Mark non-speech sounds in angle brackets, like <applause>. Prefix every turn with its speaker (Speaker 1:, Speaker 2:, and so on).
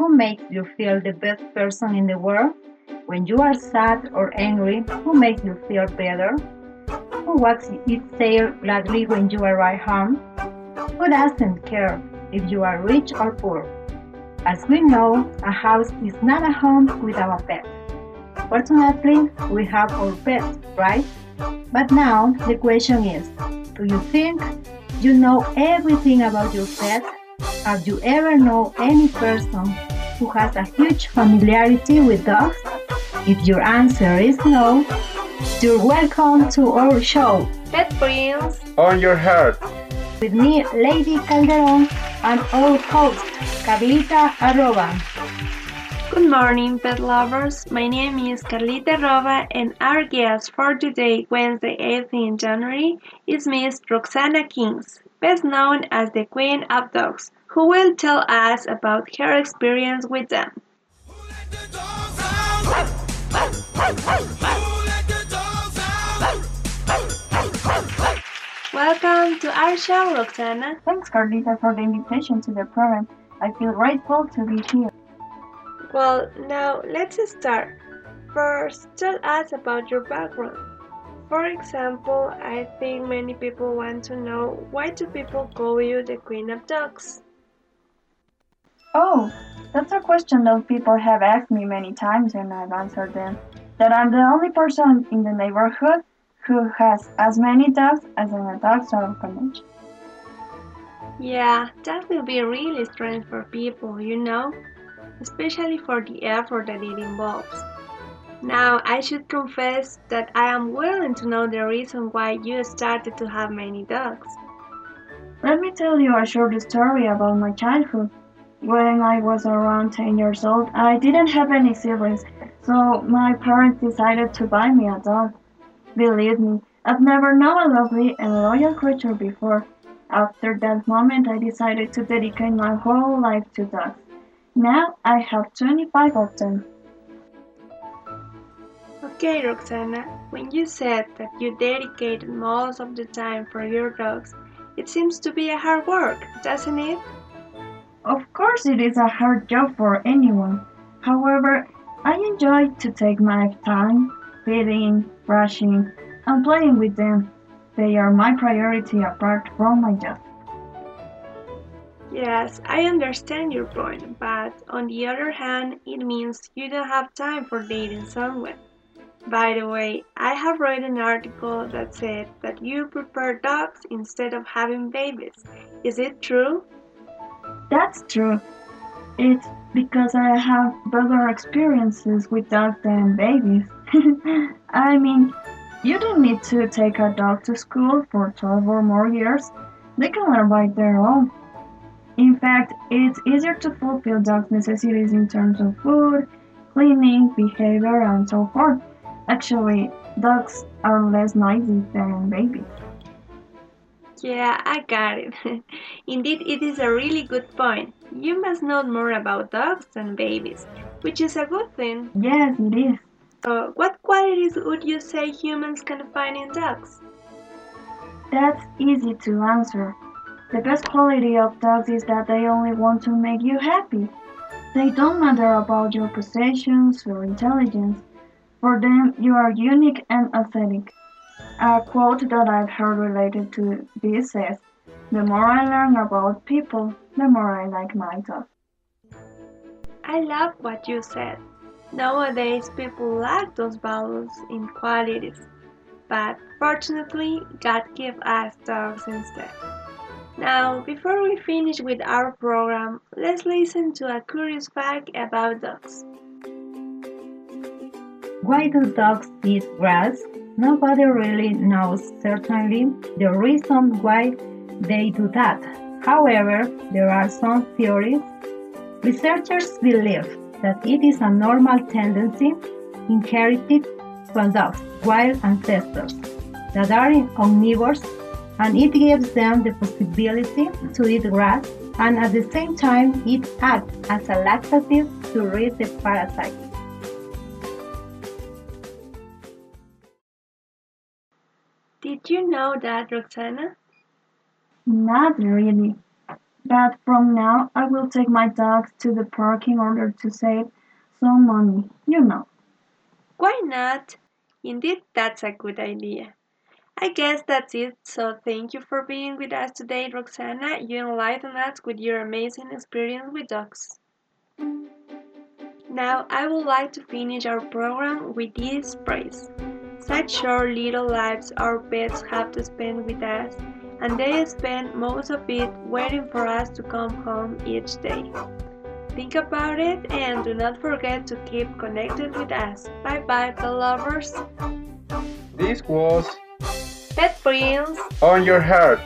Speaker 1: who makes you feel the best person in the world? When you are sad or angry, who makes you feel better? Who walks its tail gladly when you arrive home? Who doesn't care if you are rich or poor? As we know, a house is not a home without a pet. Fortunately, we have our pets, right? But now the question is do you think you know everything about your pet? Have you ever known any person who has a huge familiarity with dogs? If your answer is no, you're welcome to our show.
Speaker 2: Pet Prints
Speaker 3: on your heart.
Speaker 1: With me, Lady Calderon, and our host, Carlita Arroba.
Speaker 2: Good morning, pet lovers. My name is Carlita Arroba, and our guest for today, Wednesday, 18 January, is Miss Roxana Kings, best known as the Queen of Dogs, who will tell us about her experience with them. Welcome to our show, Roxana.
Speaker 4: Thanks, Carlita, for the invitation to the program. I feel grateful to be here.
Speaker 2: Well, now let's start. First, tell us about your background. For example, I think many people want to know why do people call you the Queen of Dogs?
Speaker 4: Oh, that's a question that people have asked me many times and I've answered them. That I'm the only person in the neighborhood who has as many dogs as in a dog's orphanage.
Speaker 2: Yeah, that will be really strange for people, you know, especially for the effort that it involves. Now, I should confess that I am willing to know the reason why you started to have many dogs.
Speaker 4: Let me tell you a short story about my childhood. When I was around 10 years old, I didn't have any siblings, so my parents decided to buy me a dog. Believe me, I've never known a lovely and loyal creature before. After that moment, I decided to dedicate my whole life to dogs. Now I have 25 of them.
Speaker 2: Okay, Roxana, when you said that you dedicated most of the time for your dogs, it seems to be a hard work, doesn't it?
Speaker 4: Of course, it is a hard job for anyone. However, I enjoy to take my time feeding, brushing, and playing with them. They are my priority apart from my job.
Speaker 2: Yes, I understand your point, but on the other hand, it means you don't have time for dating someone. By the way, I have read an article that said that you prefer dogs instead of having babies. Is it true?
Speaker 4: That's true. It's because I have better experiences with dogs than babies. <laughs> I mean, you don't need to take a dog to school for 12 or more years. They can learn by their own. In fact, it's easier to fulfill dogs' necessities in terms of food, cleaning, behavior, and so forth. Actually, dogs are less noisy than babies.
Speaker 2: Yeah, I got it. <laughs> Indeed, it is a really good point. You must know more about dogs than babies, which is a good thing.
Speaker 4: Yes, it is.
Speaker 2: So, what qualities would you say humans can find in dogs?
Speaker 4: That's easy to answer. The best quality of dogs is that they only want to make you happy. They don't matter about your possessions or intelligence. For them, you are unique and authentic. A quote that I've heard related to this says, The more I learn about people, the more I like my dog.
Speaker 2: I love what you said. Nowadays, people lack those values in qualities, but fortunately, God gave us dogs instead. Now, before we finish with our program, let's listen to a curious fact about dogs.
Speaker 1: Why do dogs eat grass? Nobody really knows certainly the reason why they do that. However, there are some theories. Researchers believe that it is a normal tendency inherited from dogs' wild ancestors that are omnivores and it gives them the possibility to eat grass and at the same time it acts as a laxative to rid the parasite.
Speaker 2: Did you know that, Roxana?
Speaker 4: Not really. But from now I will take my dogs to the park in order to save some money, you know.
Speaker 2: Why not? Indeed, that's a good idea. I guess that's it, so thank you for being with us today, Roxana. You enlightened us with your amazing experience with dogs. Now, I would like to finish our program with this phrase. Such short little lives our pets have to spend with us, and they spend most of it waiting for us to come home each day. Think about it and do not forget to keep connected with us. Bye bye, pet lovers.
Speaker 3: This was
Speaker 2: Pet Prints.
Speaker 3: On Your Heart.